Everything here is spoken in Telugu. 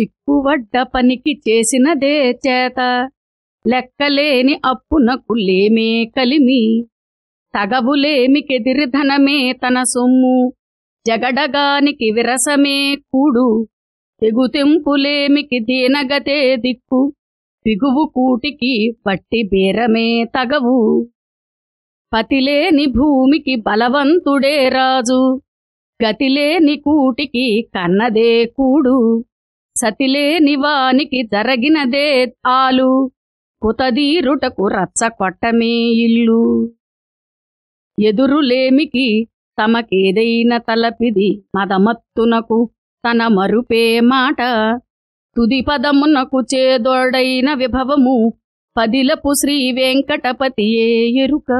చిక్కువడ్డ పనికి చేసినదే చేత. లెక్కలేని అప్పునకు లేమే కలిమి. తగవులేమికెదిరి ధనమే తన సొమ్ము. జగడగానికి విరసమే కూడు. తెగుతెంపులేమికి దీనగతే దిక్కు. పిగువు కూటికి పట్టి బేరమే తగవు. పతిలేని భూమికి బలవంతుడే రాజు. గతిలేని కూటికి కన్నదే కూడు. సతిలేని వానికి జరగినదే ఆలు కుతదీరుటకు రచ్చ కొట్టమే ఇల్లు. ఎదురులేమికి తమకేదైన తలపిది మదమత్తునకు తన మరుపే మాట. తుది పదమునకు చేదోడైన విభవము పదిలపు శ్రీ వెంకటపతియే ఎరుక.